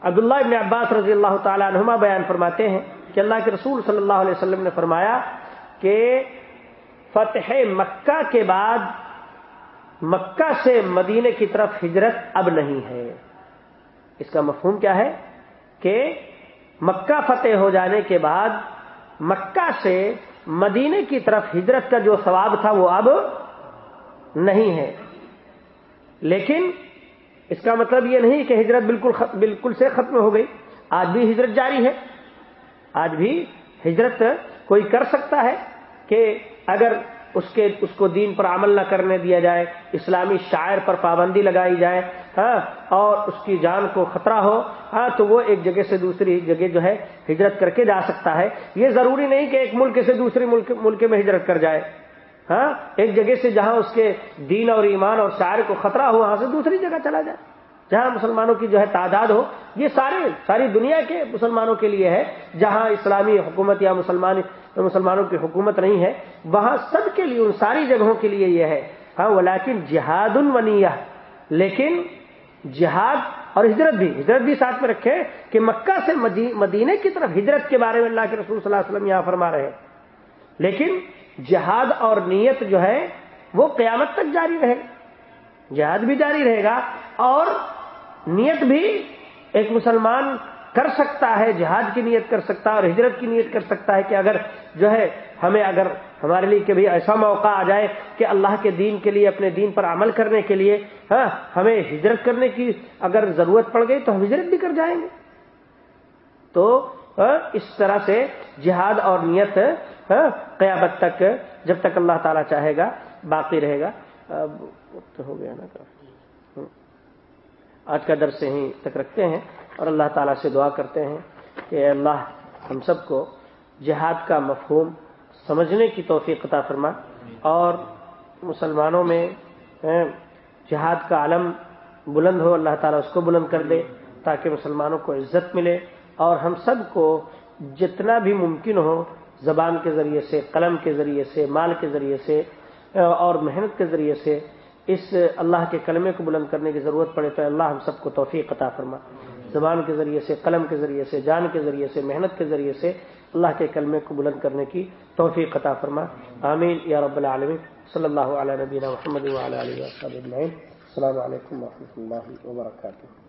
عبداللہ ابن عباس رضی اللہ تعالی عنہما بیان فرماتے ہیں کہ اللہ کے رسول صلی اللہ علیہ وسلم نے فرمایا کہ فتح مکہ کے بعد مکہ سے مدینے کی طرف ہجرت اب نہیں ہے۔ اس کا مفہوم کیا ہے کہ مکہ فتح ہو جانے کے بعد مکہ سے مدینے کی طرف ہجرت کا جو ثواب تھا وہ اب نہیں ہے۔ لیکن اس کا مطلب یہ نہیں کہ ہجرت بالکل بالکل سے ختم ہو گئی۔ آج بھی ہجرت جاری ہے۔ آج بھی ہجرت کوئی کر سکتا ہے کہ اگر اس کے، اس کو دین پر عمل نہ کرنے دیا جائے، اسلامی شاعر پر پابندی لگائی جائے ہاں اور اس کی جان کو خطرہ ہو ہاں تو وہ ایک جگہ سے دوسری جگہ جو ہے ہجرت کر کے جا سکتا ہے۔ یہ ضروری نہیں کہ ایک ملک سے دوسری ملک ملک میں ہجرت کر جائے ہاں ایک جگہ سے جہاں اس کے دین اور ایمان اور شاعر کو خطرہ ہو، وہاں سے دوسری جگہ چلا جائے۔ جہاں مسلمانوں کی جو ہے تعداد ہو، یہ سارے، ساری دنیا کے مسلمانوں کے لیے ہے، جہاں اسلامی حکومت یا مسلمان، مسلمانوں کی حکومت نہیں ہے، وہاں سب کے لیے، ان ساری جگہوں کے لیے یہ ہے۔ ہاں لیکن جہاد الونیہ لیکن جہاد اور ہجرت بھی ہجرت بھی ساتھ میں رکھے کہ مکہ سے مدینے کی طرف ہجرت کے بارے میں اللہ کے رسول صلی اللہ علیہ وسلم یہاں فرما رہے ہیں۔ لیکن جہاد اور نیت جو ہے، وہ قیامت تک جاری رہے جہاد بھی جاری رہے گا اور نیت بھی ایک مسلمان کر سکتا ہے، جہاد کی نیت کر سکتا ہے اور ہجرت کی نیت کر سکتا ہے کہ اگر جو ہے ہمیں اگر ہمارے لیے کبھی ایسا موقع آ جائے کہ اللہ کے دین کے لیے، اپنے دین پر عمل کرنے کے لیے ہاں ہمیں ہجرت کرنے کی اگر ضرورت پڑ گئی تو ہم ہجرت بھی کر جائیں گے۔ تو ہاں، اس طرح سے جہاد اور نیت ہاں، قیامت تک جب تک اللہ تعالی چاہے گا، باقی رہے گا۔ ہو گیا نا۔ آج کا درس ہی تک رکھتے ہیں اور اللہ تعالیٰ سے دعا کرتے ہیں کہ اللہ، ہم سب کو جہاد کا مفہوم سمجھنے کی توفیق عطا فرما اور مسلمانوں میں جہاد کا علم بلند ہو، اللہ تعالیٰ اس کو بلند کر دے تاکہ مسلمانوں کو عزت ملے اور ہم سب کو جتنا بھی ممکن ہو زبان کے ذریعے سے، قلم کے ذریعے سے، مال کے ذریعے سے، اور محنت کے ذریعے سے اس اللہ کے کلمے کو بلند کرنے کی ضرورت پڑے تو اللہ ہم سب کو توفیق عطا فرما۔ زبان کے ذریعے سے، قلم کے ذریعے سے، جان کے ذریعے سے، محنت کے ذریعے سے اللہ کے کلمے کو بلند کرنے کی توفیق عطا فرما۔ آمین۔ یا رب العالمین۔ صلی اللہ علیہ نبینا محمد علیہ السلام علیکم و اللہ وبرکاتہ۔